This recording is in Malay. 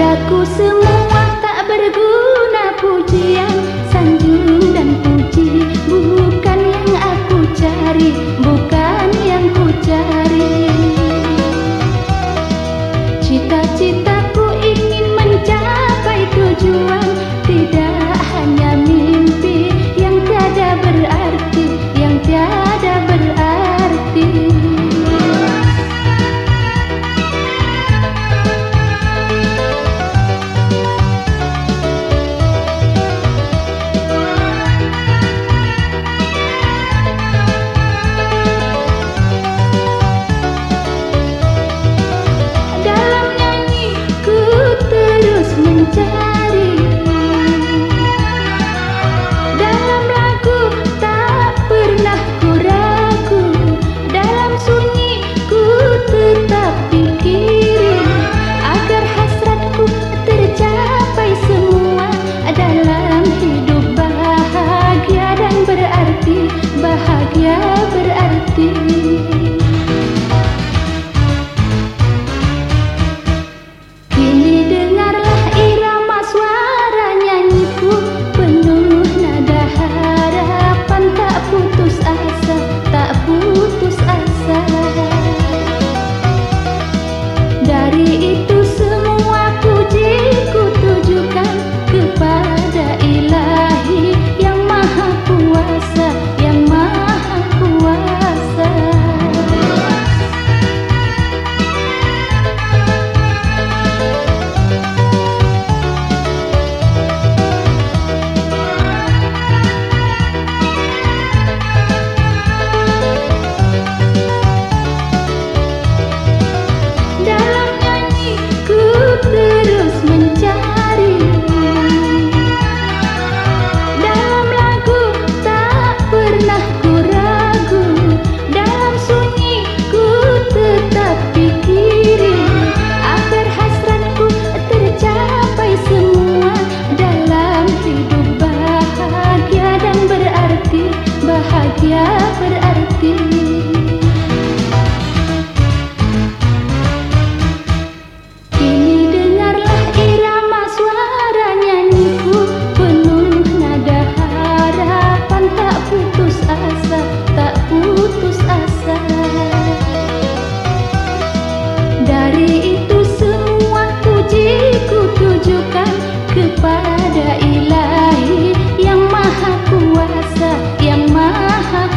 padaku semua tak berguna puji Itu semua puji kutujukan kepada ilahi yang maha kuasa, yang maha